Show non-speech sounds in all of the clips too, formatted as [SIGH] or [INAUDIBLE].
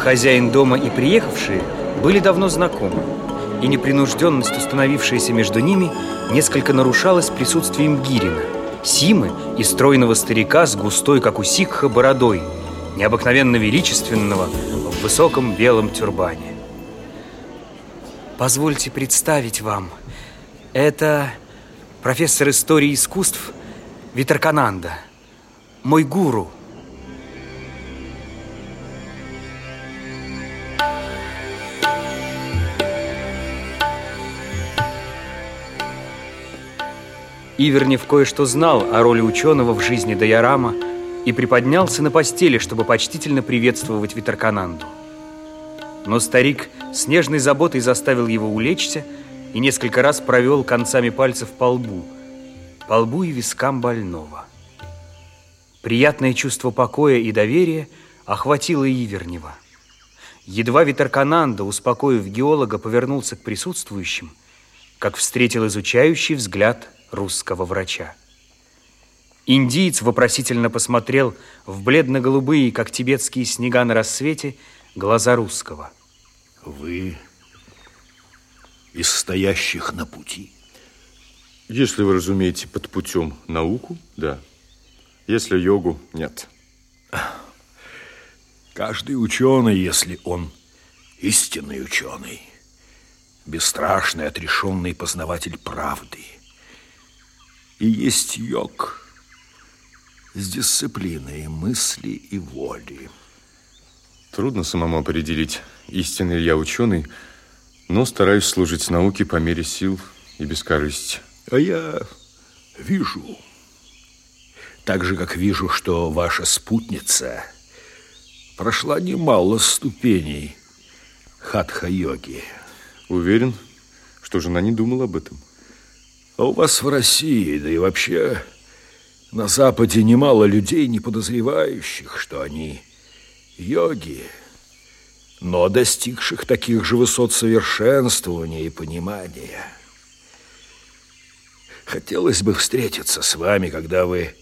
Хозяин дома и приехавшие были давно знакомы, и непринужденность, установившаяся между ними, несколько нарушалась присутствием Гирина, Симы и стройного старика с густой, как у сикха, бородой, необыкновенно величественного в высоком белом тюрбане. Позвольте представить вам, это профессор истории искусств Витаркананда, мой гуру – Ивернев кое-что знал о роли ученого в жизни Дайорама и приподнялся на постели, чтобы почтительно приветствовать Витаркананду. Но старик с нежной заботой заставил его улечься и несколько раз провел концами пальцев по лбу, по лбу и вискам больного. Приятное чувство покоя и доверия охватило Ивернева. Едва Витаркананда, успокоив геолога, повернулся к присутствующим, как встретил изучающий взгляд русского врача. Индиец вопросительно посмотрел в бледно-голубые, как тибетские снега на рассвете, глаза русского. Вы из стоящих на пути? Если вы разумеете под путем науку, да. Если йогу, нет. Каждый ученый, если он истинный ученый, бесстрашный, отрешенный познаватель правды – и есть йог с дисциплиной мысли и воли. Трудно самому определить, истинный ли я ученый, но стараюсь служить науке по мере сил и без корысти. А я вижу, так же, как вижу, что ваша спутница прошла немало ступеней хатха-йоги. Уверен, что жена не думала об этом. А у вас в России, да и вообще на Западе немало людей, не подозревающих, что они йоги, но достигших таких же высот совершенствования и понимания. Хотелось бы встретиться с вами, когда вы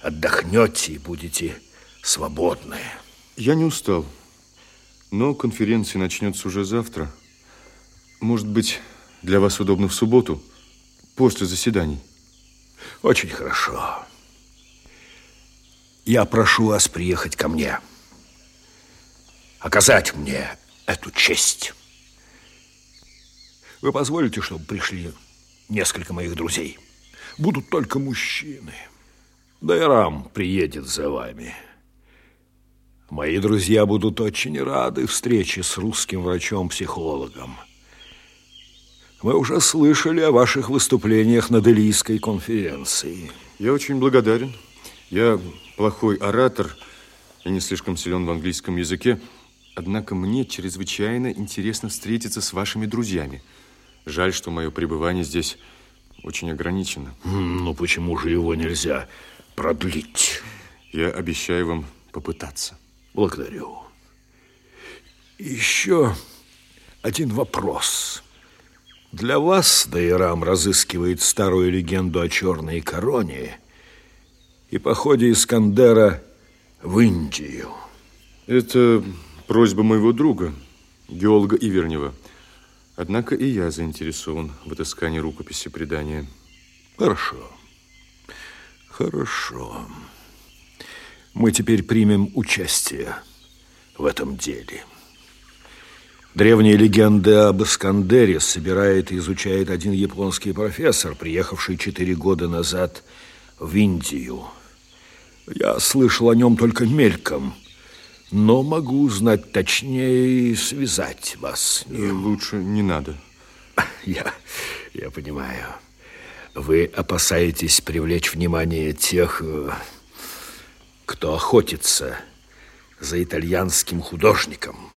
отдохнете и будете свободны. Я не устал, но конференция начнется уже завтра. Может быть, для вас удобно в субботу – после заседаний. Очень хорошо. Я прошу вас приехать ко мне. Оказать мне эту честь. Вы позволите, чтобы пришли несколько моих друзей? Будут только мужчины. Дайрам приедет за вами. Мои друзья будут очень рады встрече с русским врачом-психологом. Мы уже слышали о ваших выступлениях на Делийской конференции. Я очень благодарен. Я плохой оратор и не слишком силен в английском языке. Однако мне чрезвычайно интересно встретиться с вашими друзьями. Жаль, что мое пребывание здесь очень ограничено. Ну, почему же его нельзя продлить? Я обещаю вам попытаться. Благодарю. Еще один вопрос. Для вас Дайрам разыскивает старую легенду о черной короне и походе Искандера в Индию. Это просьба моего друга, геолога Ивернева. Однако и я заинтересован в отыскании рукописи предания. Хорошо. Хорошо. Мы теперь примем участие в этом деле. Древние легенды об Искандере собирает и изучает один японский профессор, приехавший четыре года назад в Индию. Я слышал о нем только мельком, но могу узнать точнее и связать вас с ним. Лучше не надо. [LAUGHS] Я, я понимаю. Вы опасаетесь привлечь внимание тех, э, кто охотится за итальянским художником.